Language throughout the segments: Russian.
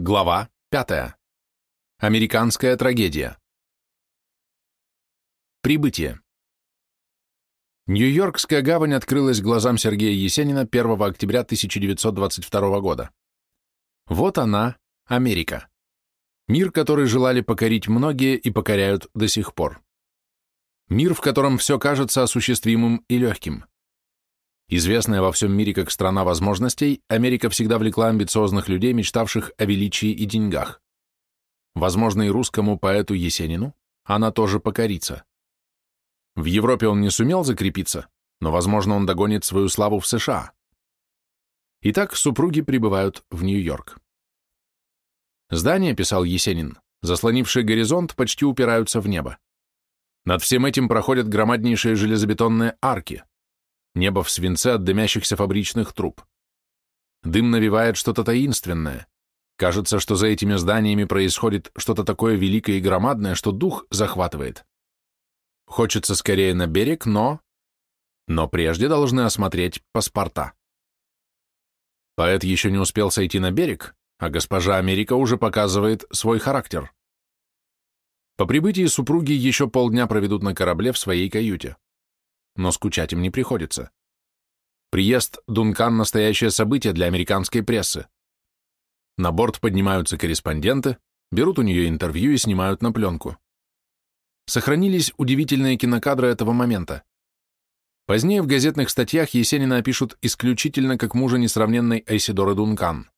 Глава 5. Американская трагедия. Прибытие. Нью-Йоркская гавань открылась глазам Сергея Есенина 1 октября 1922 года. Вот она, Америка. Мир, который желали покорить многие и покоряют до сих пор. Мир, в котором все кажется осуществимым и легким. Известная во всем мире как страна возможностей, Америка всегда влекла амбициозных людей, мечтавших о величии и деньгах. Возможно, и русскому поэту Есенину она тоже покорится. В Европе он не сумел закрепиться, но, возможно, он догонит свою славу в США. Итак, супруги прибывают в Нью-Йорк. Здания, писал Есенин, заслонившие горизонт, почти упираются в небо. Над всем этим проходят громаднейшие железобетонные арки – Небо в свинце от дымящихся фабричных труб. Дым навевает что-то таинственное. Кажется, что за этими зданиями происходит что-то такое великое и громадное, что дух захватывает. Хочется скорее на берег, но... Но прежде должны осмотреть паспорта. Поэт еще не успел сойти на берег, а госпожа Америка уже показывает свой характер. По прибытии супруги еще полдня проведут на корабле в своей каюте но скучать им не приходится. Приезд Дункан – настоящее событие для американской прессы. На борт поднимаются корреспонденты, берут у нее интервью и снимают на пленку. Сохранились удивительные кинокадры этого момента. Позднее в газетных статьях Есенина опишут исключительно как мужа несравненной Айсидоры Дункан.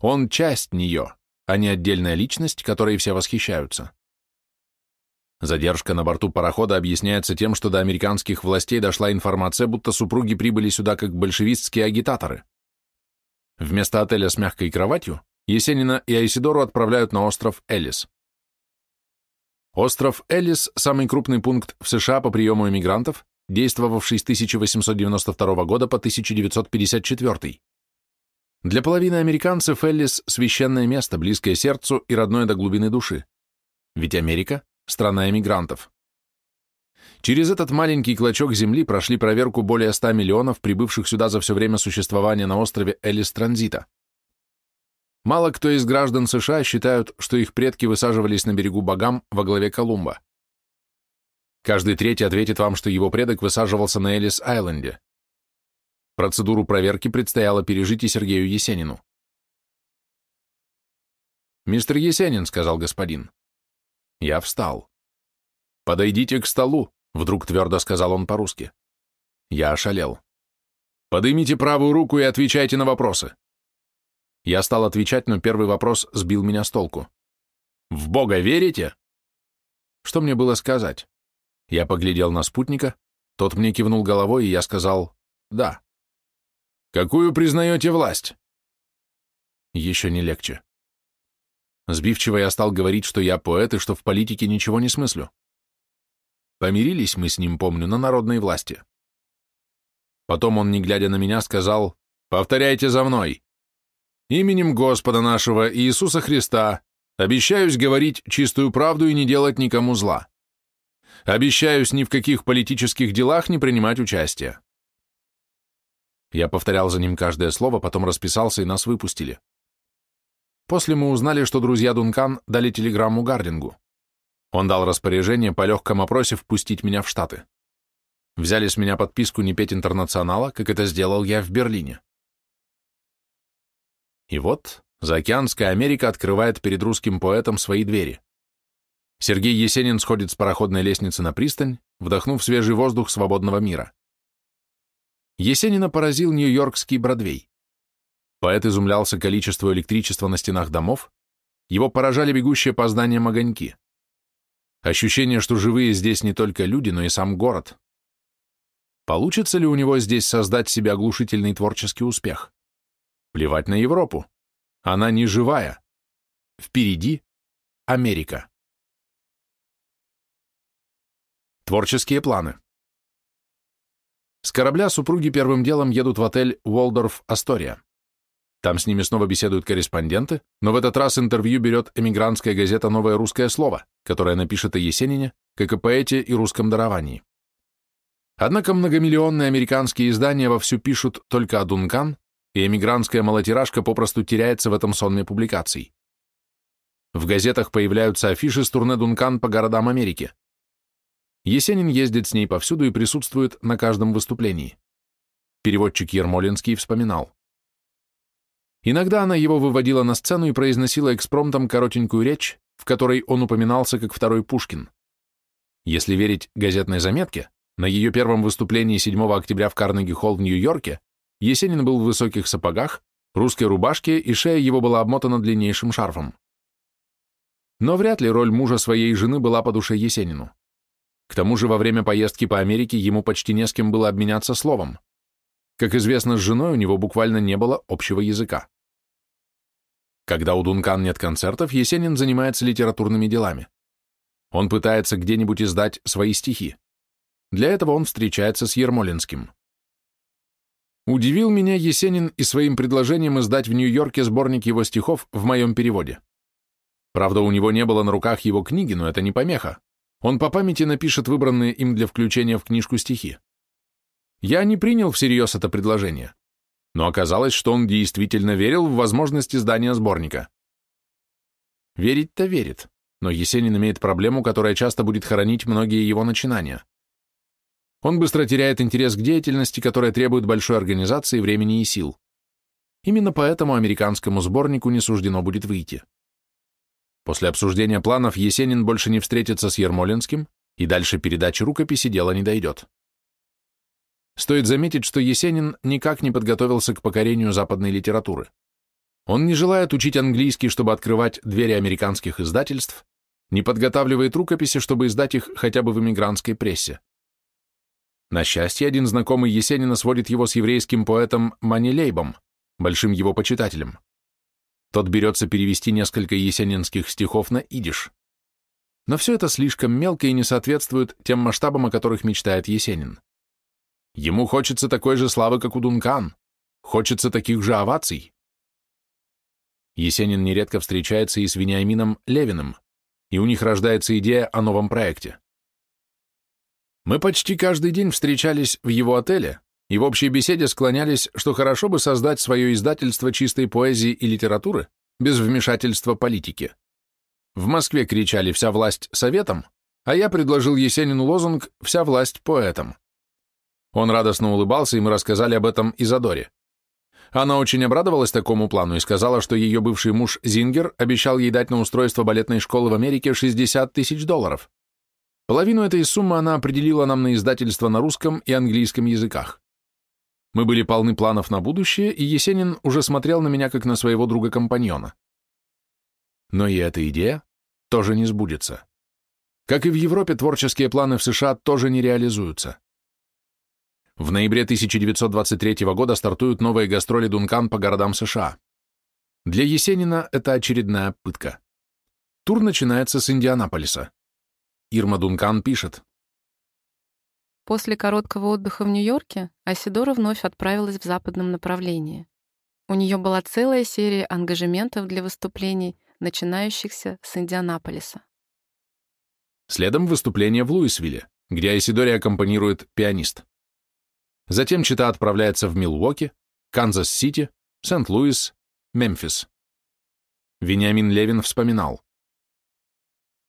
Он часть нее, а не отдельная личность, которой все восхищаются. Задержка на борту парохода объясняется тем, что до американских властей дошла информация, будто супруги прибыли сюда как большевистские агитаторы. Вместо отеля с мягкой кроватью Есенина и Айсидору отправляют на остров Элис. Остров Элис – самый крупный пункт в США по приему иммигрантов, действовавший с 1892 года по 1954. Для половины американцев Элис – священное место, близкое сердцу и родное до глубины души. Ведь Америка страна эмигрантов. Через этот маленький клочок земли прошли проверку более 100 миллионов прибывших сюда за все время существования на острове Элис Транзита. Мало кто из граждан США считают, что их предки высаживались на берегу Багам во главе Колумба. Каждый третий ответит вам, что его предок высаживался на Элис-Айленде. Процедуру проверки предстояло пережить и Сергею Есенину. «Мистер Есенин», — сказал господин, я встал. «Подойдите к столу», — вдруг твердо сказал он по-русски. Я ошалел. «Подымите правую руку и отвечайте на вопросы». Я стал отвечать, но первый вопрос сбил меня с толку. «В Бога верите?» Что мне было сказать? Я поглядел на спутника, тот мне кивнул головой, и я сказал «да». «Какую признаете власть?» Еще не легче. Сбивчиво я стал говорить, что я поэт и что в политике ничего не смыслю. Помирились мы с ним, помню, на народной власти. Потом он, не глядя на меня, сказал, «Повторяйте за мной. Именем Господа нашего Иисуса Христа обещаюсь говорить чистую правду и не делать никому зла. Обещаюсь ни в каких политических делах не принимать участия». Я повторял за ним каждое слово, потом расписался, и нас выпустили. После мы узнали, что друзья Дункан дали телеграмму Гардингу. Он дал распоряжение по легкому опросе впустить меня в Штаты. Взяли с меня подписку не петь интернационала, как это сделал я в Берлине. И вот заокеанская Америка открывает перед русским поэтом свои двери. Сергей Есенин сходит с пароходной лестницы на пристань, вдохнув свежий воздух свободного мира. Есенина поразил Нью-Йоркский Бродвей. Поэт изумлялся количеству электричества на стенах домов, его поражали бегущие по зданиям огоньки. Ощущение, что живые здесь не только люди, но и сам город. Получится ли у него здесь создать себе оглушительный творческий успех? Плевать на Европу. Она не живая. Впереди Америка. Творческие планы. С корабля супруги первым делом едут в отель Уолдорф Астория. Там с ними снова беседуют корреспонденты, но в этот раз интервью берет эмигрантская газета «Новое русское слово», которая напишет о Есенине, как о поэте и русском даровании. Однако многомиллионные американские издания вовсю пишут только о Дункан, и эмигрантская малотиражка попросту теряется в этом сонме публикаций. В газетах появляются афиши с турне Дункан по городам Америки. Есенин ездит с ней повсюду и присутствует на каждом выступлении. Переводчик Ермолинский вспоминал. Иногда она его выводила на сцену и произносила экспромтом коротенькую речь, в которой он упоминался как второй Пушкин. Если верить газетной заметке, на ее первом выступлении 7 октября в Карнеги-холл в Нью-Йорке Есенин был в высоких сапогах, русской рубашке, и шея его была обмотана длиннейшим шарфом. Но вряд ли роль мужа своей жены была по душе Есенину. К тому же во время поездки по Америке ему почти не с кем было обменяться словом. Как известно, с женой у него буквально не было общего языка. Когда у Дункан нет концертов, Есенин занимается литературными делами. Он пытается где-нибудь издать свои стихи. Для этого он встречается с Ермолинским. Удивил меня Есенин и своим предложением издать в Нью-Йорке сборник его стихов в моем переводе. Правда, у него не было на руках его книги, но это не помеха. Он по памяти напишет выбранные им для включения в книжку стихи. Я не принял всерьез это предложение но оказалось, что он действительно верил в возможность издания сборника. Верить-то верит, но Есенин имеет проблему, которая часто будет хоронить многие его начинания. Он быстро теряет интерес к деятельности, которая требует большой организации, времени и сил. Именно поэтому американскому сборнику не суждено будет выйти. После обсуждения планов Есенин больше не встретится с Ермолинским, и дальше передачи рукописи дело не дойдет. Стоит заметить, что Есенин никак не подготовился к покорению западной литературы. Он не желает учить английский, чтобы открывать двери американских издательств, не подготавливает рукописи, чтобы издать их хотя бы в эмигрантской прессе. На счастье, один знакомый Есенина сводит его с еврейским поэтом Манилейбом, большим его почитателем. Тот берется перевести несколько есенинских стихов на идиш. Но все это слишком мелко и не соответствует тем масштабам, о которых мечтает Есенин. Ему хочется такой же славы, как у Дункан. Хочется таких же оваций. Есенин нередко встречается и с Вениамином Левиным, и у них рождается идея о новом проекте. Мы почти каждый день встречались в его отеле и в общей беседе склонялись, что хорошо бы создать свое издательство чистой поэзии и литературы без вмешательства политики. В Москве кричали «Вся власть советом», а я предложил Есенину лозунг «Вся власть поэтам». Он радостно улыбался, и мы рассказали об этом Изадоре. Она очень обрадовалась такому плану и сказала, что ее бывший муж Зингер обещал ей дать на устройство балетной школы в Америке 60 тысяч долларов. Половину этой суммы она определила нам на издательство на русском и английском языках. Мы были полны планов на будущее, и Есенин уже смотрел на меня как на своего друга-компаньона. Но и эта идея тоже не сбудется. Как и в Европе, творческие планы в США тоже не реализуются. В ноябре 1923 года стартуют новые гастроли Дункан по городам США. Для Есенина это очередная пытка. Тур начинается с Индианаполиса. Ирма Дункан пишет. После короткого отдыха в Нью-Йорке Асидора вновь отправилась в западном направлении. У нее была целая серия ангажементов для выступлений, начинающихся с Индианаполиса. Следом выступление в Луисвилле, где Айседоре аккомпанирует пианист. Затем чета отправляется в Милуоки, Канзас-Сити, Сент-Луис, Мемфис. Вениамин Левин вспоминал.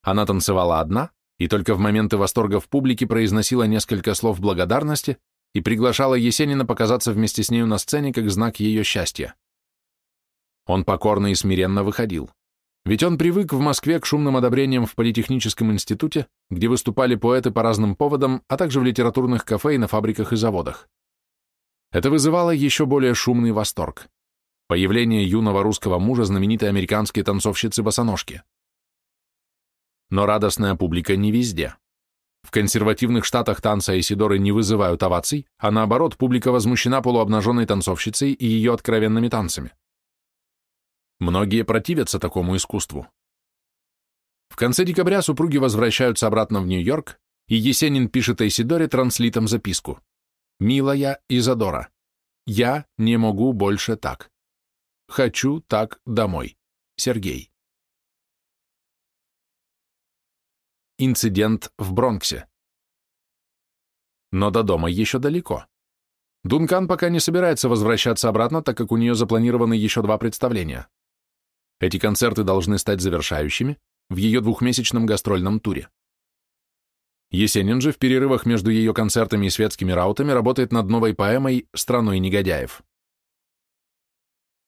Она танцевала одна, и только в моменты восторга в публике произносила несколько слов благодарности и приглашала Есенина показаться вместе с нею на сцене как знак ее счастья. Он покорно и смиренно выходил. Ведь он привык в Москве к шумным одобрениям в Политехническом институте, где выступали поэты по разным поводам, а также в литературных кафе и на фабриках и заводах. Это вызывало еще более шумный восторг. Появление юного русского мужа знаменитой американской танцовщицы-босоножки. Но радостная публика не везде. В консервативных штатах танца Исидоры не вызывают оваций, а наоборот, публика возмущена полуобнаженной танцовщицей и ее откровенными танцами. Многие противятся такому искусству. В конце декабря супруги возвращаются обратно в Нью-Йорк, и Есенин пишет Айсидоре транслитом записку. «Милая Изадора, я не могу больше так. Хочу так домой. Сергей». Инцидент в Бронксе. Но до дома еще далеко. Дункан пока не собирается возвращаться обратно, так как у нее запланированы еще два представления. Эти концерты должны стать завершающими в ее двухмесячном гастрольном туре. Есенин же в перерывах между ее концертами и светскими раутами работает над новой поэмой «Страной негодяев».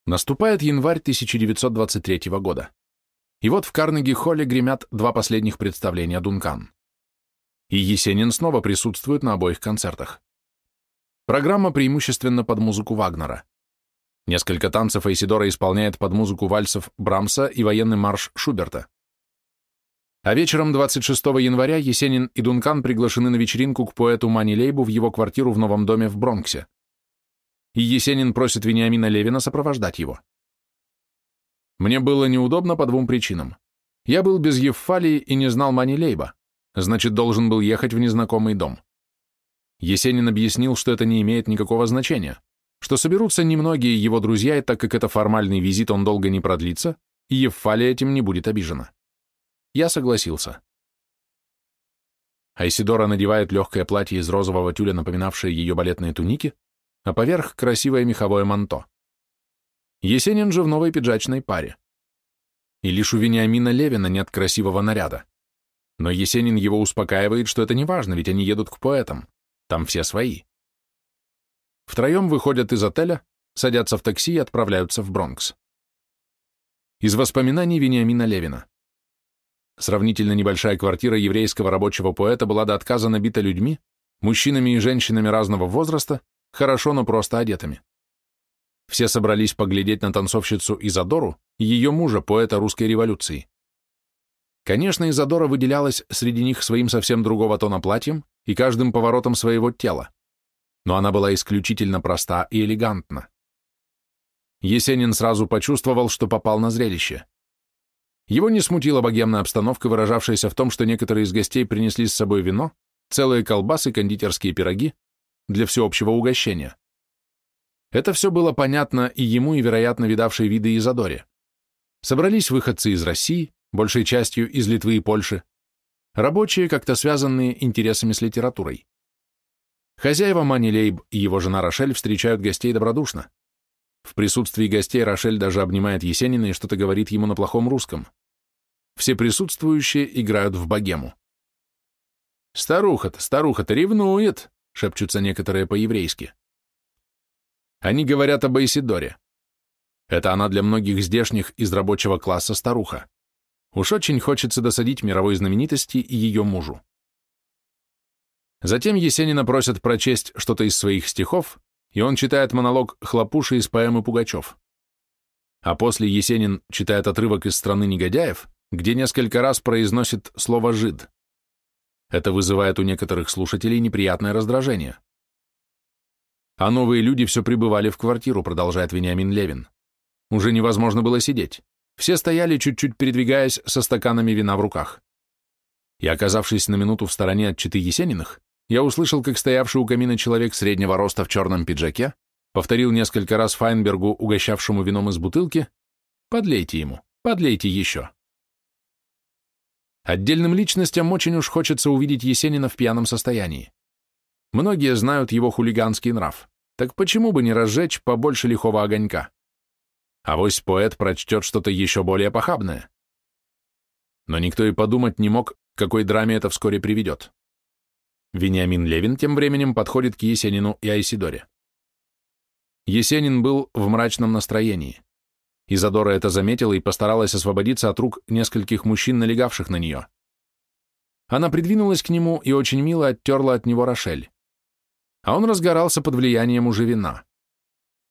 Наступает январь 1923 года. И вот в Карнеги-холле гремят два последних представления Дункан. И Есенин снова присутствует на обоих концертах. Программа преимущественно под музыку Вагнера. Несколько танцев Айсидора исполняет под музыку вальсов Брамса и военный марш Шуберта. А вечером 26 января Есенин и Дункан приглашены на вечеринку к поэту Мани Лейбу в его квартиру в новом доме в Бронксе. И Есенин просит Вениамина Левина сопровождать его. Мне было неудобно по двум причинам. Я был без Евфалии и не знал Мани Лейба, значит, должен был ехать в незнакомый дом. Есенин объяснил, что это не имеет никакого значения, что соберутся немногие его друзья, и так как это формальный визит, он долго не продлится, и Евфалия этим не будет обижена. Я согласился. Айсидора надевает легкое платье из розового тюля, напоминавшее ее балетные туники, а поверх красивое меховое манто. Есенин же в новой пиджачной паре. И лишь у Вениамина Левина нет красивого наряда. Но Есенин его успокаивает, что это не важно, ведь они едут к поэтам. Там все свои. Втроем выходят из отеля, садятся в такси и отправляются в Бронкс. Из воспоминаний Вениамина Левина. Сравнительно небольшая квартира еврейского рабочего поэта была до отказа набита людьми, мужчинами и женщинами разного возраста, хорошо, но просто одетыми. Все собрались поглядеть на танцовщицу Изадору и ее мужа, поэта русской революции. Конечно, Изадора выделялась среди них своим совсем другого тона платьем и каждым поворотом своего тела, но она была исключительно проста и элегантна. Есенин сразу почувствовал, что попал на зрелище. Его не смутила богемная обстановка, выражавшаяся в том, что некоторые из гостей принесли с собой вино, целые колбасы, кондитерские пироги для всеобщего угощения. Это все было понятно и ему, и, вероятно, видавшей виды Изадоре. Собрались выходцы из России, большей частью из Литвы и Польши, рабочие, как-то связанные интересами с литературой. Хозяева Мани Лейб и его жена Рошель встречают гостей добродушно. В присутствии гостей Рошель даже обнимает Есенина и что-то говорит ему на плохом русском. Все присутствующие играют в богему. «Старуха-то, старуха-то ревнует!» — шепчутся некоторые по-еврейски. Они говорят об Айсидоре. Это она для многих здешних из рабочего класса старуха. Уж очень хочется досадить мировой знаменитости и ее мужу. Затем Есенина просят прочесть что-то из своих стихов, и он читает монолог Хлопуши из поэмы «Пугачев». А после Есенин читает отрывок из «Страны негодяев», где несколько раз произносит слово «жид». Это вызывает у некоторых слушателей неприятное раздражение. А новые люди все прибывали в квартиру, продолжает Вениамин Левин. Уже невозможно было сидеть. Все стояли, чуть-чуть передвигаясь, со стаканами вина в руках. И, оказавшись на минуту в стороне от читы Есениных, я услышал, как стоявший у камина человек среднего роста в черном пиджаке повторил несколько раз Файнбергу, угощавшему вином из бутылки, «Подлейте ему, подлейте еще». Отдельным личностям очень уж хочется увидеть Есенина в пьяном состоянии. Многие знают его хулиганский нрав, так почему бы не разжечь побольше лихого огонька? А вось поэт прочтет что-то еще более похабное. Но никто и подумать не мог, к какой драме это вскоре приведет. Вениамин Левин тем временем подходит к Есенину и Айсидоре. Есенин был в мрачном настроении. Изадора это заметила и постаралась освободиться от рук нескольких мужчин, налегавших на нее. Она придвинулась к нему и очень мило оттерла от него Рошель. А он разгорался под влиянием уже вина.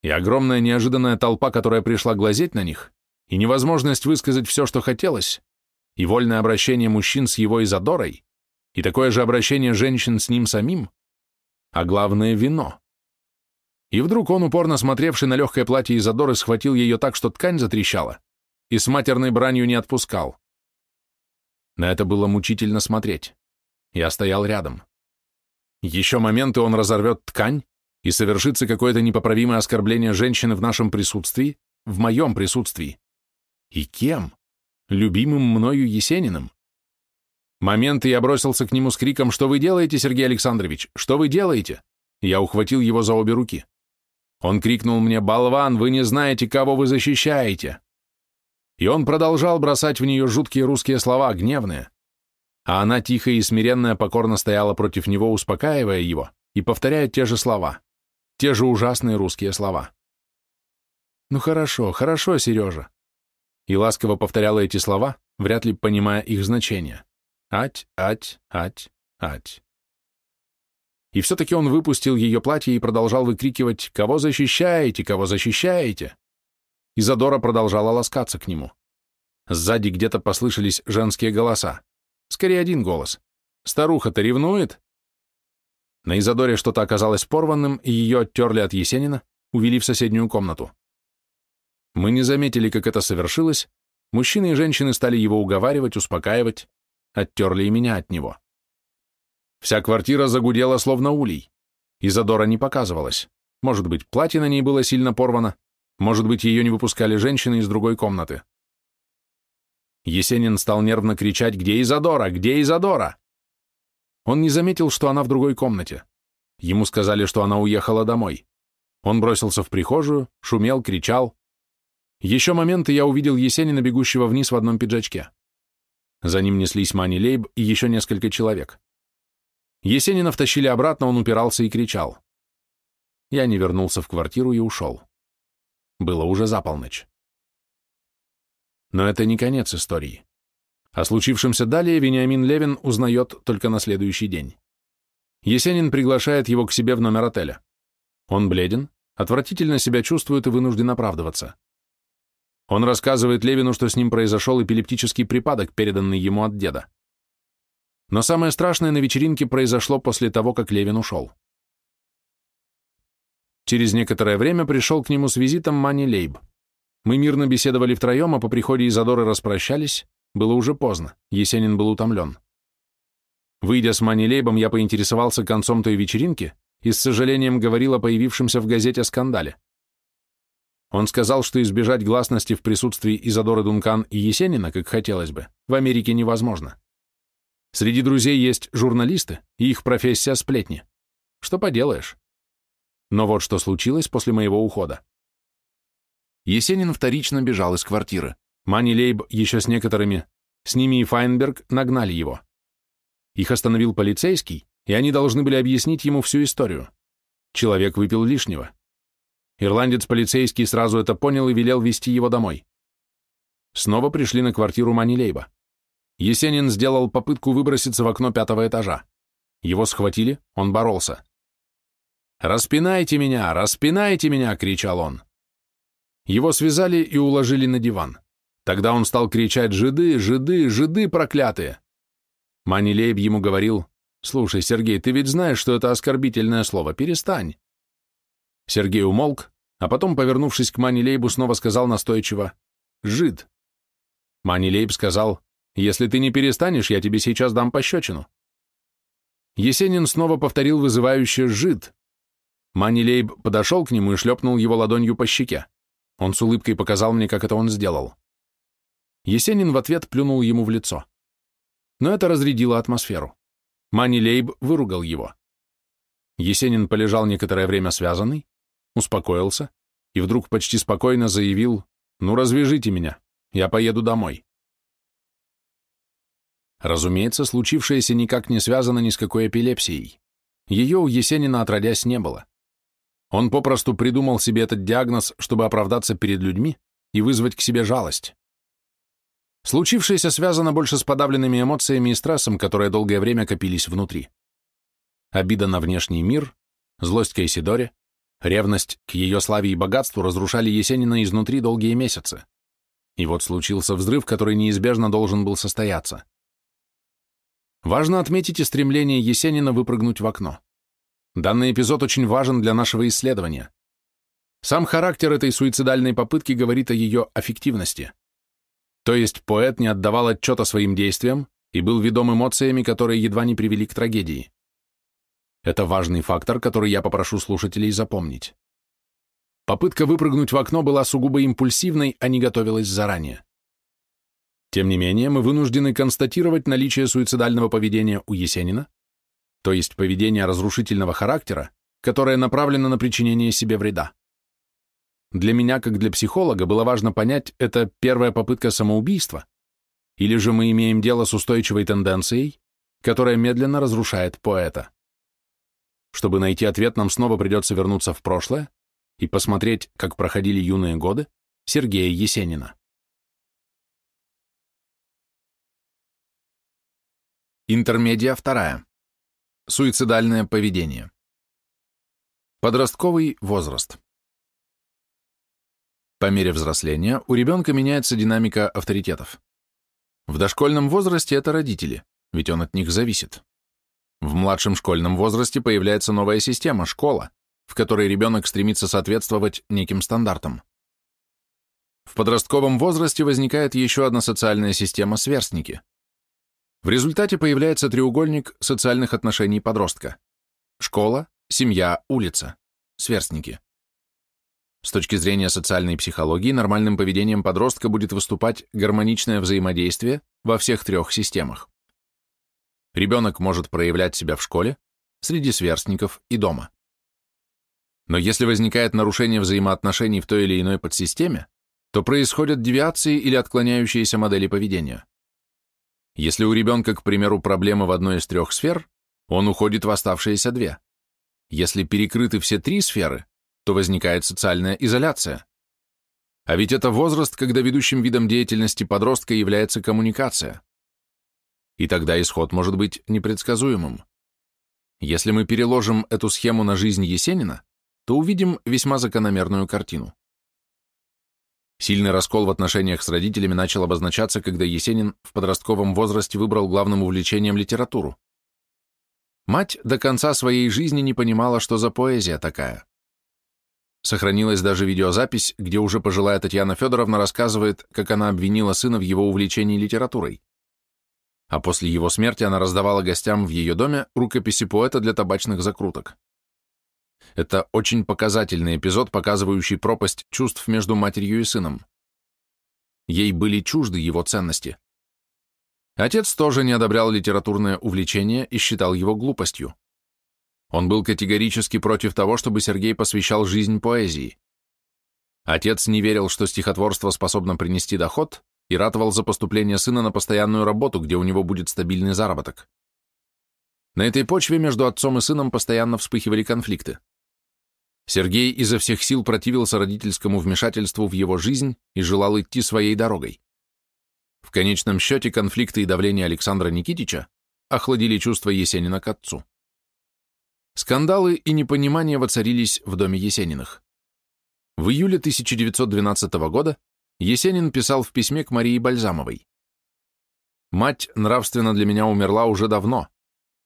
И огромная неожиданная толпа, которая пришла глазеть на них, и невозможность высказать все, что хотелось, и вольное обращение мужчин с его Изадорой, и такое же обращение женщин с ним самим, а главное — вино. И вдруг он, упорно смотревший на легкое платье Изодоры, схватил ее так, что ткань затрещала, и с матерной бранью не отпускал. На это было мучительно смотреть. Я стоял рядом. Еще моменты он разорвет ткань, и совершится какое-то непоправимое оскорбление женщины в нашем присутствии, в моем присутствии. И кем? Любимым мною Есениным? Момент, и я бросился к нему с криком «Что вы делаете, Сергей Александрович? Что вы делаете? Я ухватил его за обе руки. Он крикнул мне «Болван, вы не знаете, кого вы защищаете!» И он продолжал бросать в нее жуткие русские слова, гневные. А она тихо и смиренно покорно стояла против него, успокаивая его и повторяя те же слова, те же ужасные русские слова. «Ну хорошо, хорошо, Сережа». И ласково повторяла эти слова, вряд ли понимая их значение. «Ать, ать, ать, ать». И все-таки он выпустил ее платье и продолжал выкрикивать «Кого защищаете? Кого защищаете?» Изадора продолжала ласкаться к нему. Сзади где-то послышались женские голоса. Скорее один голос. «Старуха-то ревнует?» На Изадоре что-то оказалось порванным, и ее оттерли от Есенина, увели в соседнюю комнату. Мы не заметили, как это совершилось. Мужчины и женщины стали его уговаривать, успокаивать, оттерли и меня от него. Вся квартира загудела, словно улей. Изадора не показывалась. Может быть, платье на ней было сильно порвано, может быть, ее не выпускали женщины из другой комнаты. Есенин стал нервно кричать «Где Изадора? Где Изадора?» Он не заметил, что она в другой комнате. Ему сказали, что она уехала домой. Он бросился в прихожую, шумел, кричал. Еще моменты я увидел Есенина, бегущего вниз в одном пиджачке. За ним неслись Мани Лейб и еще несколько человек. Есенина втащили обратно, он упирался и кричал. Я не вернулся в квартиру и ушел. Было уже за полночь. Но это не конец истории. О случившемся далее Вениамин Левин узнает только на следующий день. Есенин приглашает его к себе в номер отеля. Он бледен, отвратительно себя чувствует и вынужден оправдываться. Он рассказывает Левину, что с ним произошел эпилептический припадок, переданный ему от деда. Но самое страшное на вечеринке произошло после того, как Левин ушел. Через некоторое время пришел к нему с визитом Мани Лейб. Мы мирно беседовали втроем, а по приходе Изодоры распрощались. Было уже поздно, Есенин был утомлен. Выйдя с Мани Лейбом, я поинтересовался концом той вечеринки и с сожалением говорил о появившемся в газете скандале. Он сказал, что избежать гласности в присутствии Изодоры Дункан и Есенина, как хотелось бы, в Америке невозможно. Среди друзей есть журналисты, и их профессия сплетни. Что поделаешь? Но вот что случилось после моего ухода. Есенин вторично бежал из квартиры. Мани Лейб еще с некоторыми, с ними и Файнберг, нагнали его. Их остановил полицейский, и они должны были объяснить ему всю историю. Человек выпил лишнего. Ирландец-полицейский сразу это понял и велел вести его домой. Снова пришли на квартиру Мани Лейба. Есенин сделал попытку выброситься в окно пятого этажа. Его схватили, он боролся. «Распинайте меня! Распинайте меня!» — кричал он. Его связали и уложили на диван. Тогда он стал кричать «Жиды! Жиды! Жиды проклятые!» Манилеев ему говорил «Слушай, Сергей, ты ведь знаешь, что это оскорбительное слово. Перестань!» Сергей умолк, а потом, повернувшись к Манилейбу, снова сказал настойчиво «Жид!» Манилейб сказал если ты не перестанешь, я тебе сейчас дам пощечину. Есенин снова повторил вызывающе «жид». Манилейб подошел к нему и шлепнул его ладонью по щеке. Он с улыбкой показал мне, как это он сделал. Есенин в ответ плюнул ему в лицо. Но это разрядило атмосферу. Манилейб выругал его. Есенин полежал некоторое время связанный, успокоился и вдруг почти спокойно заявил «Ну, развяжите меня, я поеду домой». Разумеется, случившееся никак не связано ни с какой эпилепсией. Ее у Есенина отродясь не было. Он попросту придумал себе этот диагноз, чтобы оправдаться перед людьми и вызвать к себе жалость. Случившееся связано больше с подавленными эмоциями и стрессом, которые долгое время копились внутри. Обида на внешний мир, злость к Эйсидоре, ревность к ее славе и богатству разрушали Есенина изнутри долгие месяцы. И вот случился взрыв, который неизбежно должен был состояться. Важно отметить и стремление Есенина выпрыгнуть в окно. Данный эпизод очень важен для нашего исследования. Сам характер этой суицидальной попытки говорит о ее аффективности. То есть поэт не отдавал отчета своим действиям и был ведом эмоциями, которые едва не привели к трагедии. Это важный фактор, который я попрошу слушателей запомнить. Попытка выпрыгнуть в окно была сугубо импульсивной, а не готовилась заранее. Тем не менее, мы вынуждены констатировать наличие суицидального поведения у Есенина, то есть поведения разрушительного характера, которое направлено на причинение себе вреда. Для меня, как для психолога, было важно понять, это первая попытка самоубийства, или же мы имеем дело с устойчивой тенденцией, которая медленно разрушает поэта. Чтобы найти ответ, нам снова придется вернуться в прошлое и посмотреть, как проходили юные годы Сергея Есенина. Интермедия вторая. Суицидальное поведение. Подростковый возраст. По мере взросления у ребенка меняется динамика авторитетов. В дошкольном возрасте это родители, ведь он от них зависит. В младшем школьном возрасте появляется новая система – школа, в которой ребенок стремится соответствовать неким стандартам. В подростковом возрасте возникает еще одна социальная система – сверстники – в результате появляется треугольник социальных отношений подростка. Школа, семья, улица. Сверстники. С точки зрения социальной психологии, нормальным поведением подростка будет выступать гармоничное взаимодействие во всех трех системах. Ребенок может проявлять себя в школе, среди сверстников и дома. Но если возникает нарушение взаимоотношений в той или иной подсистеме, то происходят девиации или отклоняющиеся модели поведения. Если у ребенка, к примеру, проблемы в одной из трех сфер, он уходит в оставшиеся две. Если перекрыты все три сферы, то возникает социальная изоляция. А ведь это возраст, когда ведущим видом деятельности подростка является коммуникация. И тогда исход может быть непредсказуемым. Если мы переложим эту схему на жизнь Есенина, то увидим весьма закономерную картину. Сильный раскол в отношениях с родителями начал обозначаться, когда Есенин в подростковом возрасте выбрал главным увлечением литературу. Мать до конца своей жизни не понимала, что за поэзия такая. Сохранилась даже видеозапись, где уже пожилая Татьяна Федоровна рассказывает, как она обвинила сына в его увлечении литературой. А после его смерти она раздавала гостям в ее доме рукописи поэта для табачных закруток. Это очень показательный эпизод, показывающий пропасть чувств между матерью и сыном. Ей были чужды его ценности. Отец тоже не одобрял литературное увлечение и считал его глупостью. Он был категорически против того, чтобы Сергей посвящал жизнь поэзии. Отец не верил, что стихотворство способно принести доход, и ратовал за поступление сына на постоянную работу, где у него будет стабильный заработок. На этой почве между отцом и сыном постоянно вспыхивали конфликты. Сергей изо всех сил противился родительскому вмешательству в его жизнь и желал идти своей дорогой. В конечном счете конфликты и давление Александра Никитича охладили чувства Есенина к отцу. Скандалы и непонимания воцарились в доме Есениных. В июле 1912 года Есенин писал в письме к Марии Бальзамовой. «Мать нравственно для меня умерла уже давно,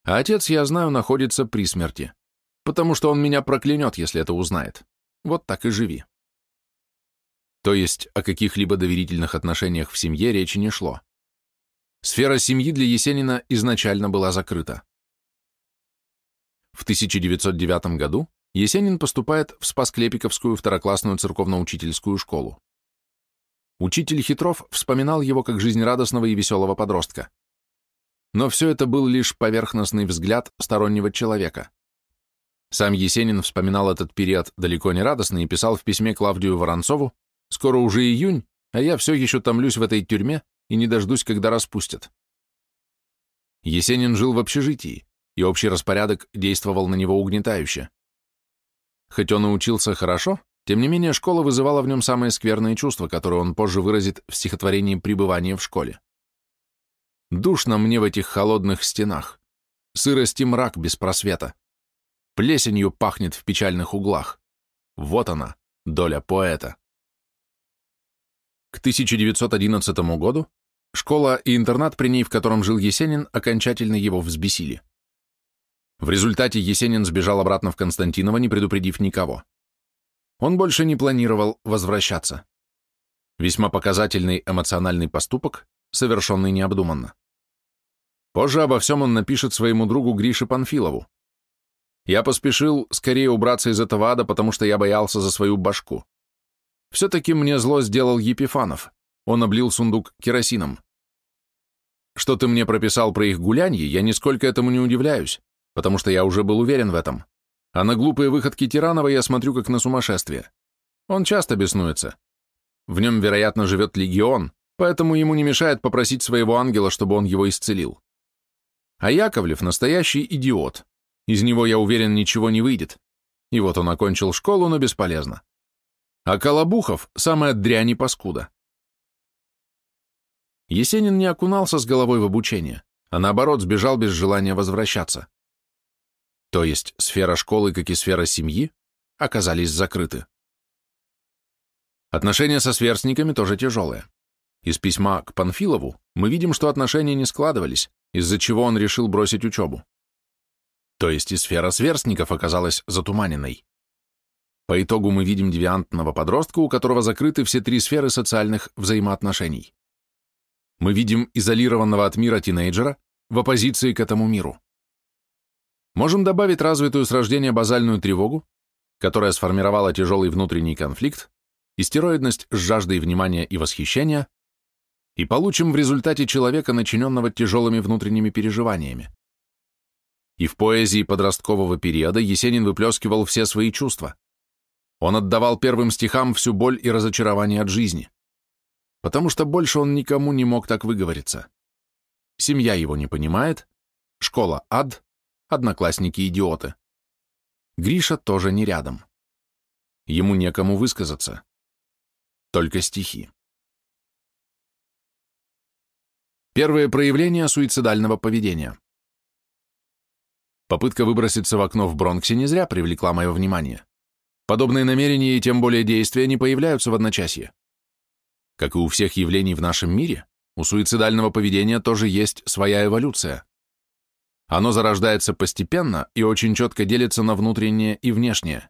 а отец, я знаю, находится при смерти потому что он меня проклянет, если это узнает. Вот так и живи. То есть о каких-либо доверительных отношениях в семье речи не шло. Сфера семьи для Есенина изначально была закрыта. В 1909 году Есенин поступает в Спасклепиковскую второклассную церковно-учительскую школу. Учитель Хитров вспоминал его как жизнерадостного и веселого подростка. Но все это был лишь поверхностный взгляд стороннего человека. Сам Есенин вспоминал этот период далеко не радостно и писал в письме Клавдию Воронцову «Скоро уже июнь, а я все еще томлюсь в этой тюрьме и не дождусь, когда распустят». Есенин жил в общежитии, и общий распорядок действовал на него угнетающе. Хоть он и учился хорошо, тем не менее школа вызывала в нем самые скверные чувства, которые он позже выразит в стихотворении «Пребывание в школе». «Душно мне в этих холодных стенах, сырость и мрак без просвета. Плесенью пахнет в печальных углах. Вот она, доля поэта. К 1911 году школа и интернат при ней, в котором жил Есенин, окончательно его взбесили. В результате Есенин сбежал обратно в Константиново, не предупредив никого. Он больше не планировал возвращаться. Весьма показательный эмоциональный поступок, совершенный необдуманно. Позже обо всем он напишет своему другу Грише Панфилову. Я поспешил скорее убраться из этого ада, потому что я боялся за свою башку. Все-таки мне зло сделал Епифанов. Он облил сундук керосином. Что ты мне прописал про их гулянье, я нисколько этому не удивляюсь, потому что я уже был уверен в этом. А на глупые выходки Тиранова я смотрю как на сумасшествие. Он часто беснуется. В нем, вероятно, живет легион, поэтому ему не мешает попросить своего ангела, чтобы он его исцелил. А Яковлев — настоящий идиот. Из него, я уверен, ничего не выйдет. И вот он окончил школу, но бесполезно. А Колобухов — самая дрянь и паскуда. Есенин не окунался с головой в обучение, а наоборот сбежал без желания возвращаться. То есть сфера школы, как и сфера семьи, оказались закрыты. Отношения со сверстниками тоже тяжелые. Из письма к Панфилову мы видим, что отношения не складывались, из-за чего он решил бросить учебу. То есть и сфера сверстников оказалась затуманенной. По итогу мы видим девиантного подростка, у которого закрыты все три сферы социальных взаимоотношений. Мы видим изолированного от мира тинейджера в оппозиции к этому миру. Можем добавить развитую с рождения базальную тревогу, которая сформировала тяжелый внутренний конфликт, истероидность с жаждой внимания и восхищения, и получим в результате человека, начиненного тяжелыми внутренними переживаниями. И в поэзии подросткового периода Есенин выплескивал все свои чувства. Он отдавал первым стихам всю боль и разочарование от жизни, потому что больше он никому не мог так выговориться. Семья его не понимает, школа — ад, одноклассники — идиоты. Гриша тоже не рядом. Ему некому высказаться. Только стихи. Первые проявления суицидального поведения. Попытка выброситься в окно в Бронксе не зря привлекла мое внимание. Подобные намерения и тем более действия не появляются в одночасье. Как и у всех явлений в нашем мире, у суицидального поведения тоже есть своя эволюция. Оно зарождается постепенно и очень четко делится на внутреннее и внешнее.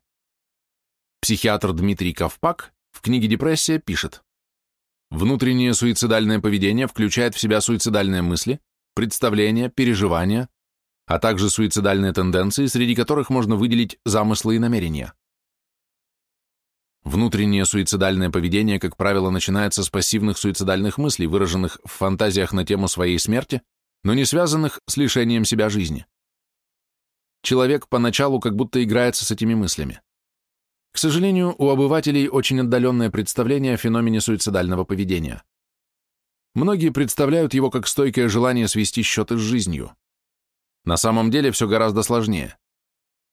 Психиатр Дмитрий Ковпак в книге «Депрессия» пишет, Внутреннее суицидальное поведение включает в себя суицидальные мысли, представления, переживания, а также суицидальные тенденции, среди которых можно выделить замыслы и намерения. Внутреннее суицидальное поведение, как правило, начинается с пассивных суицидальных мыслей, выраженных в фантазиях на тему своей смерти, но не связанных с лишением себя жизни. Человек поначалу как будто играется с этими мыслями. К сожалению, у обывателей очень отдаленное представление о феномене суицидального поведения. Многие представляют его как стойкое желание свести счеты с жизнью. На самом деле все гораздо сложнее.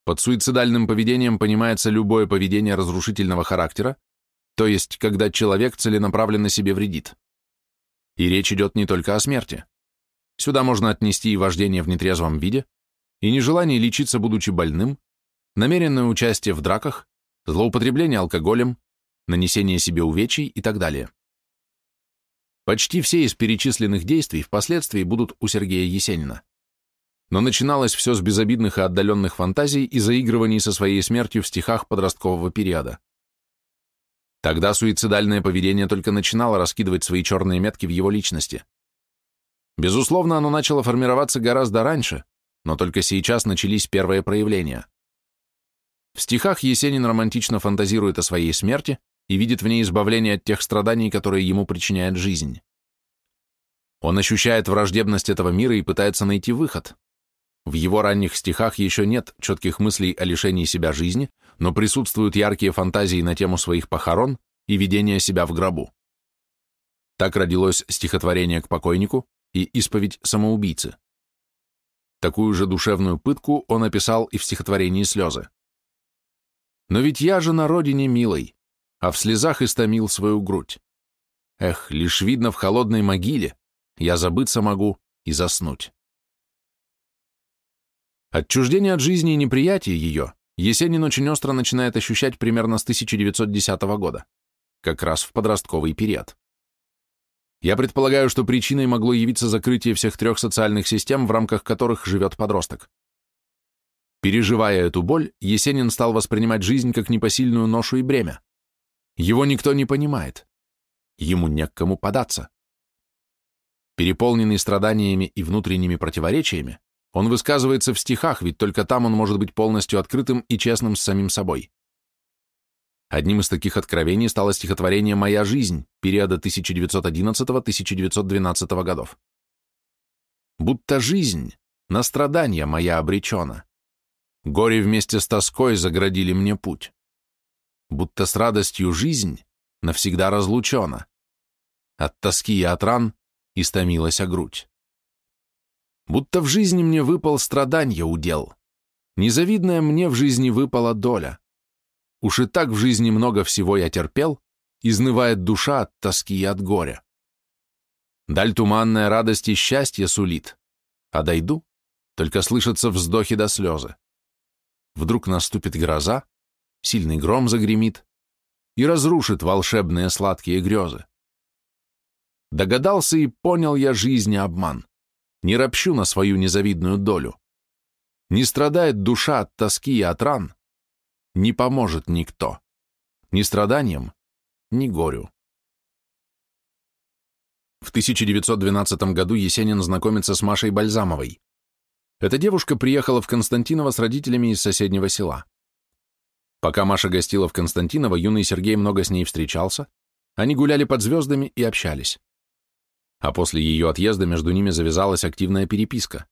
Под суицидальным поведением понимается любое поведение разрушительного характера, то есть когда человек целенаправленно себе вредит. И речь идет не только о смерти. Сюда можно отнести и вождение в нетрезвом виде, и нежелание лечиться, будучи больным, намеренное участие в драках, злоупотребление алкоголем, нанесение себе увечий и так далее. Почти все из перечисленных действий впоследствии будут у Сергея Есенина но начиналось все с безобидных и отдаленных фантазий и заигрываний со своей смертью в стихах подросткового периода. Тогда суицидальное поведение только начинало раскидывать свои черные метки в его личности. Безусловно, оно начало формироваться гораздо раньше, но только сейчас начались первые проявления. В стихах Есенин романтично фантазирует о своей смерти и видит в ней избавление от тех страданий, которые ему причиняет жизнь. Он ощущает враждебность этого мира и пытается найти выход. В его ранних стихах еще нет четких мыслей о лишении себя жизни, но присутствуют яркие фантазии на тему своих похорон и видения себя в гробу. Так родилось стихотворение к покойнику и исповедь самоубийцы. Такую же душевную пытку он описал и в стихотворении «Слезы». «Но ведь я же на родине милой, а в слезах истомил свою грудь. Эх, лишь видно в холодной могиле, я забыться могу и заснуть». Отчуждение от жизни и неприятие ее Есенин очень остро начинает ощущать примерно с 1910 года, как раз в подростковый период. Я предполагаю, что причиной могло явиться закрытие всех трех социальных систем, в рамках которых живет подросток. Переживая эту боль, Есенин стал воспринимать жизнь как непосильную ношу и бремя. Его никто не понимает. Ему не к кому податься. Переполненный страданиями и внутренними противоречиями, он высказывается в стихах, ведь только там он может быть полностью открытым и честным с самим собой. Одним из таких откровений стало стихотворение «Моя жизнь» периода 1911-1912 годов. «Будто жизнь, на страдания моя обречена. Горе вместе с тоской заградили мне путь. Будто с радостью жизнь навсегда разлучена. От тоски и от ран истомилась грудь. Будто в жизни мне выпал страданье удел. Незавидная мне в жизни выпала доля. Уж и так в жизни много всего я терпел, изнывает душа от тоски и от горя. Даль туманная радость и счастье сулит, а дойду, только слышатся вздохи до слезы. Вдруг наступит гроза, сильный гром загремит и разрушит волшебные сладкие грезы. Догадался и понял я жизни обман, не ропщу на свою незавидную долю. Не страдает душа от тоски и от ран, не поможет никто, ни страданием, ни горю. В 1912 году Есенин знакомится с Машей Бальзамовой. Эта девушка приехала в Константиново с родителями из соседнего села. Пока Маша гостила в Константиново, юный Сергей много с ней встречался, они гуляли под звездами и общались. А после ее отъезда между ними завязалась активная переписка.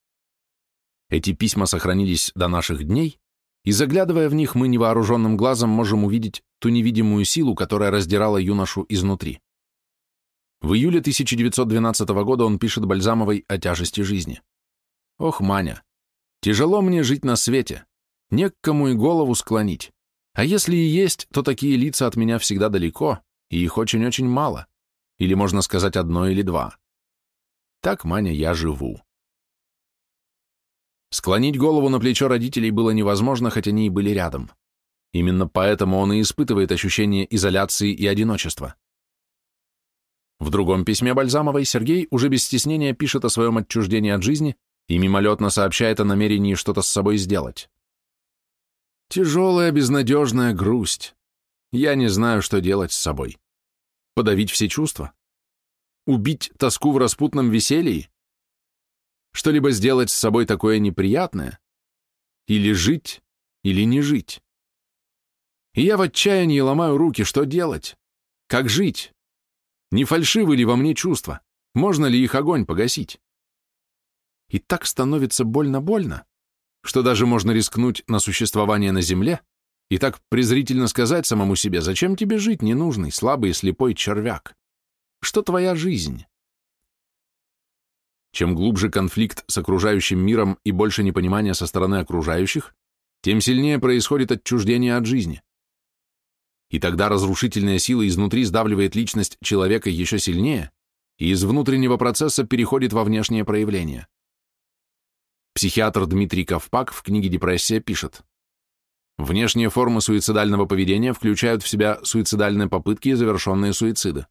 Эти письма сохранились до наших дней, и заглядывая в них, мы невооруженным глазом можем увидеть ту невидимую силу, которая раздирала юношу изнутри. В июле 1912 года он пишет Бальзамовой о тяжести жизни. «Ох, Маня, тяжело мне жить на свете, не к кому и голову склонить. А если и есть, то такие лица от меня всегда далеко, и их очень-очень мало. Или можно сказать одно или два. Так, Маня, я живу. Склонить голову на плечо родителей было невозможно, хотя они и были рядом. Именно поэтому он и испытывает ощущение изоляции и одиночества. В другом письме Бальзамовой Сергей уже без стеснения пишет о своем отчуждении от жизни и мимолетно сообщает о намерении что-то с собой сделать. Тяжелая, безнадежная грусть. Я не знаю, что делать с собой. Подавить все чувства? Убить тоску в распутном веселье? Что-либо сделать с собой такое неприятное? Или жить, или не жить? И я в отчаянии ломаю руки, что делать? Как жить? Не фальшивы ли во мне чувства? Можно ли их огонь погасить? И так становится больно-больно, что даже можно рискнуть на существование на земле и так презрительно сказать самому себе, зачем тебе жить, ненужный, слабый и слепой червяк? Что твоя жизнь? Чем глубже конфликт с окружающим миром и больше непонимания со стороны окружающих, тем сильнее происходит отчуждение от жизни. И тогда разрушительная сила изнутри сдавливает личность человека еще сильнее, и из внутреннего процесса переходит во внешнее проявление. Психиатр Дмитрий Ковпак в книге «Депрессия» пишет, Внешние формы суицидального поведения включают в себя суицидальные попытки и завершенные суициды.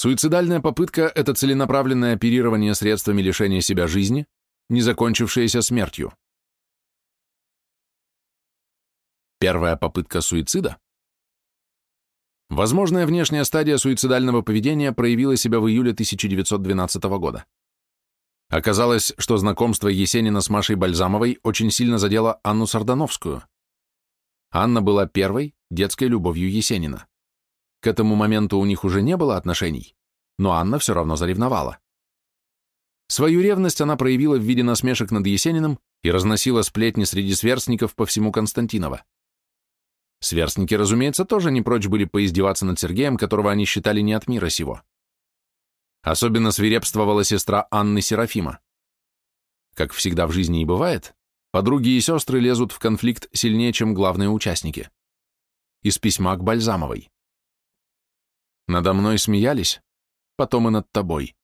Суицидальная попытка – это целенаправленное оперирование средствами лишения себя жизни, не закончившееся смертью. Первая попытка суицида Возможная внешняя стадия суицидального поведения проявила себя в июле 1912 года. Оказалось, что знакомство Есенина с Машей Бальзамовой очень сильно задело Анну Сардановскую. Анна была первой детской любовью Есенина. К этому моменту у них уже не было отношений, но Анна все равно заревновала. Свою ревность она проявила в виде насмешек над Есениным и разносила сплетни среди сверстников по всему Константиново. Сверстники, разумеется, тоже не прочь были поиздеваться над Сергеем, которого они считали не от мира сего. Особенно свирепствовала сестра Анны Серафима. Как всегда в жизни и бывает, подруги и сестры лезут в конфликт сильнее, чем главные участники. Из письма к Бальзамовой. Надо мной смеялись, потом и над тобой.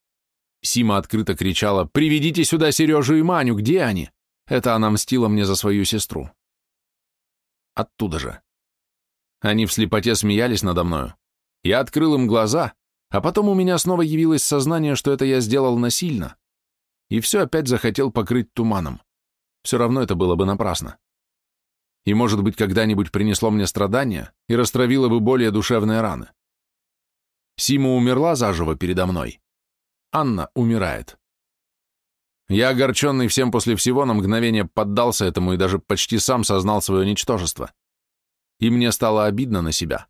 Сима открыто кричала «Приведите сюда Сережу и Маню, где они?» Это она мстила мне за свою сестру. Оттуда же. Они в слепоте смеялись надо мною. Я открыл им глаза, а потом у меня снова явилось сознание, что это я сделал насильно, и все опять захотел покрыть туманом. Все равно это было бы напрасно. И, может быть, когда-нибудь принесло мне страдания и растравило бы более душевные раны. Сима умерла заживо передо мной. Анна умирает. Я, огорченный всем после всего, на мгновение поддался этому и даже почти сам сознал свое ничтожество. И мне стало обидно на себя.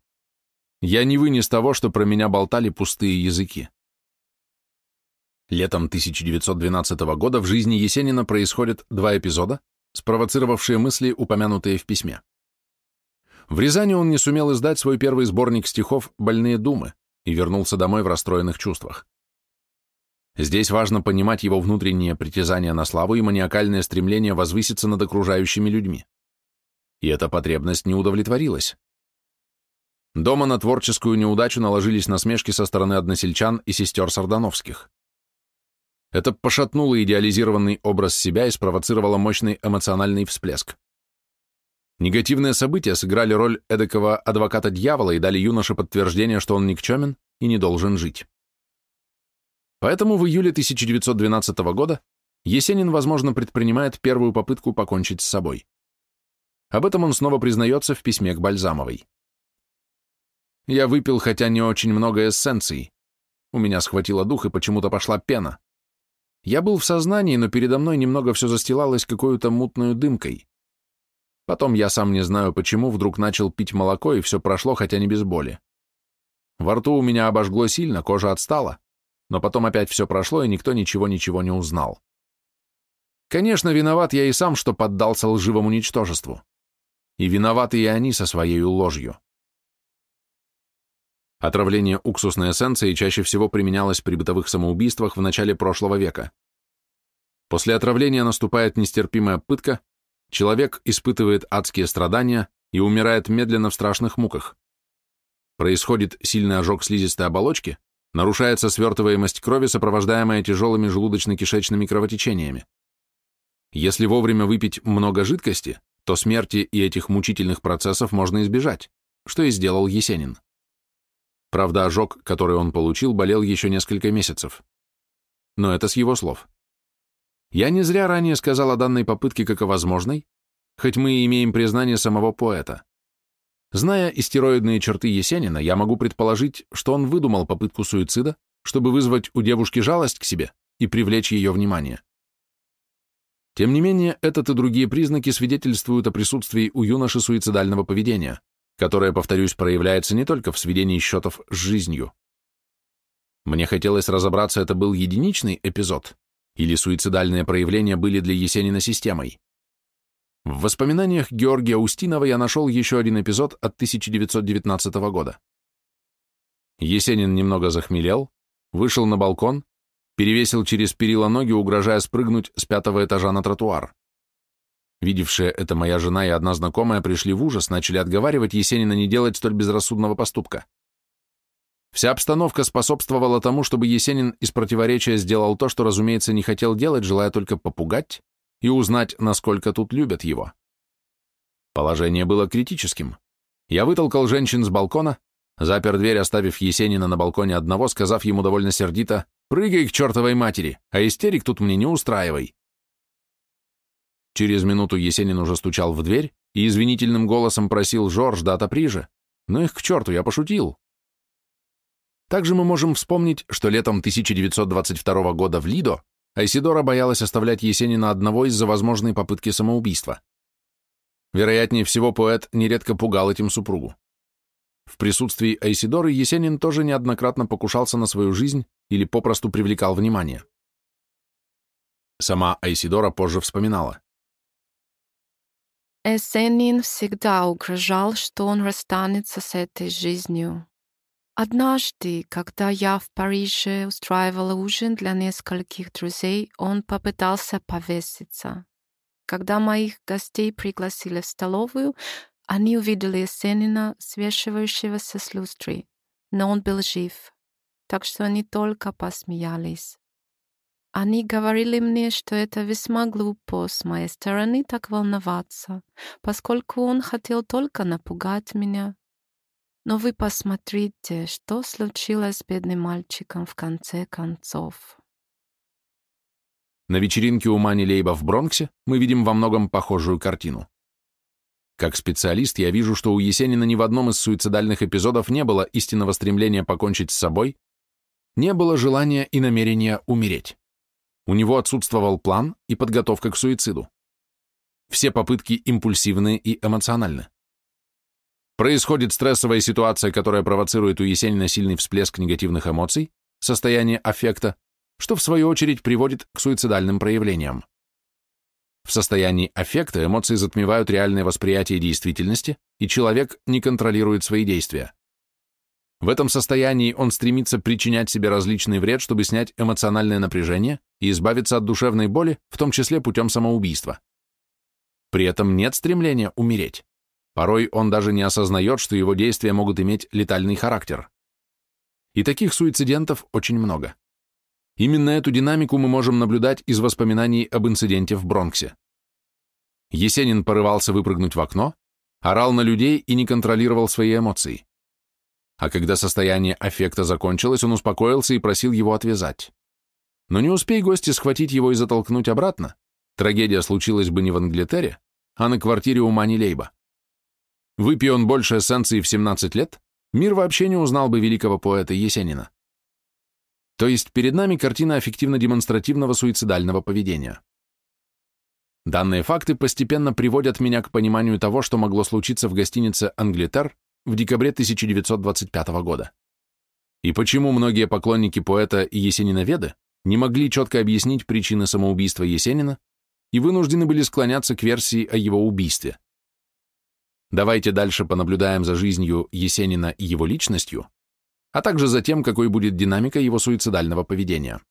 Я не вынес того, что про меня болтали пустые языки. Летом 1912 года в жизни Есенина происходят два эпизода, спровоцировавшие мысли, упомянутые в письме. В Рязани он не сумел издать свой первый сборник стихов «Больные думы» и вернулся домой в расстроенных чувствах. Здесь важно понимать его внутреннее притязание на славу и маниакальное стремление возвыситься над окружающими людьми. И эта потребность не удовлетворилась. Дома на творческую неудачу наложились насмешки со стороны односельчан и сестер Сардановских. Это пошатнуло идеализированный образ себя и спровоцировало мощный эмоциональный всплеск. Негативные события сыграли роль эдакого адвоката дьявола и дали юноше подтверждение, что он никчемен и не должен жить. Поэтому в июле 1912 года Есенин, возможно, предпринимает первую попытку покончить с собой. Об этом он снова признается в письме к Бальзамовой. «Я выпил, хотя не очень много эссенций. У меня схватило дух, и почему-то пошла пена. Я был в сознании, но передо мной немного все застилалось какой-то мутной дымкой. Потом я сам не знаю почему, вдруг начал пить молоко, и все прошло, хотя не без боли. Во рту у меня обожгло сильно, кожа отстала, но потом опять все прошло, и никто ничего-ничего не узнал. Конечно, виноват я и сам, что поддался лживому ничтожеству. И виноваты и они со своей ложью. Отравление уксусной эссенцией чаще всего применялось при бытовых самоубийствах в начале прошлого века. После отравления наступает нестерпимая пытка, Человек испытывает адские страдания и умирает медленно в страшных муках. Происходит сильный ожог слизистой оболочки, нарушается свертываемость крови, сопровождаемая тяжелыми желудочно-кишечными кровотечениями. Если вовремя выпить много жидкости, то смерти и этих мучительных процессов можно избежать, что и сделал Есенин. Правда, ожог, который он получил, болел еще несколько месяцев. Но это с его слов. Я не зря ранее сказал о данной попытке как о возможной, хоть мы и имеем признание самого поэта. Зная истероидные черты Есенина, я могу предположить, что он выдумал попытку суицида, чтобы вызвать у девушки жалость к себе и привлечь ее внимание. Тем не менее, этот и другие признаки свидетельствуют о присутствии у юноши суицидального поведения, которое, повторюсь, проявляется не только в сведении счетов с жизнью. Мне хотелось разобраться, это был единичный эпизод или суицидальные проявления были для Есенина системой. В воспоминаниях Георгия Устинова я нашел еще один эпизод от 1919 года. Есенин немного захмелел, вышел на балкон, перевесил через перила ноги, угрожая спрыгнуть с пятого этажа на тротуар. Видевшая это моя жена и одна знакомая пришли в ужас, начали отговаривать Есенина не делать столь безрассудного поступка. Вся обстановка способствовала тому, чтобы Есенин из противоречия сделал то, что, разумеется, не хотел делать, желая только попугать и узнать, насколько тут любят его. Положение было критическим. Я вытолкал женщин с балкона, запер дверь, оставив Есенина на балконе одного, сказав ему довольно сердито «Прыгай к чертовой матери, а истерик тут мне не устраивай». Через минуту Есенин уже стучал в дверь и извинительным голосом просил «Жорж, да отопри же». «Ну их к черту, я пошутил». Также мы можем вспомнить, что летом 1922 года в Лидо Айсидора боялась оставлять Есенина одного из-за возможной попытки самоубийства. Вероятнее всего, поэт нередко пугал этим супругу. В присутствии Айсидоры Есенин тоже неоднократно покушался на свою жизнь или попросту привлекал внимание. Сама Айсидора позже вспоминала. Есенин всегда угрожал, что он расстанется с этой жизнью. Однажды, когда я в Париже устраивала ужин для нескольких друзей, он попытался повеситься. Когда моих гостей пригласили в столовую, они увидели Есенина, свешивающегося с люстры, но он был жив, так что они только посмеялись. Они говорили мне, что это весьма глупо с моей стороны так волноваться, поскольку он хотел только напугать меня, но вы посмотрите, что случилось с бедным мальчиком в конце концов. На вечеринке у Мани Лейба в Бронксе мы видим во многом похожую картину. Как специалист я вижу, что у Есенина ни в одном из суицидальных эпизодов не было истинного стремления покончить с собой, не было желания и намерения умереть. У него отсутствовал план и подготовка к суициду. Все попытки импульсивны и эмоциональны. Происходит стрессовая ситуация, которая провоцирует у Есенина сильный всплеск негативных эмоций, состояние аффекта, что в свою очередь приводит к суицидальным проявлениям. В состоянии аффекта эмоции затмевают реальное восприятие действительности, и человек не контролирует свои действия. В этом состоянии он стремится причинять себе различный вред, чтобы снять эмоциональное напряжение и избавиться от душевной боли, в том числе путем самоубийства. При этом нет стремления умереть. Порой он даже не осознает, что его действия могут иметь летальный характер. И таких суицидентов очень много. Именно эту динамику мы можем наблюдать из воспоминаний об инциденте в Бронксе. Есенин порывался выпрыгнуть в окно, орал на людей и не контролировал свои эмоции. А когда состояние аффекта закончилось, он успокоился и просил его отвязать. Но не успей гости схватить его и затолкнуть обратно, трагедия случилась бы не в Англитере, а на квартире у Мани Лейба. Выпей он больше эссенции в 17 лет, мир вообще не узнал бы великого поэта Есенина. То есть перед нами картина аффективно-демонстративного суицидального поведения. Данные факты постепенно приводят меня к пониманию того, что могло случиться в гостинице «Англитер» в декабре 1925 года. И почему многие поклонники поэта и Есениноведы не могли четко объяснить причины самоубийства Есенина и вынуждены были склоняться к версии о его убийстве. Давайте дальше понаблюдаем за жизнью Есенина и его личностью, а также за тем, какой будет динамика его суицидального поведения.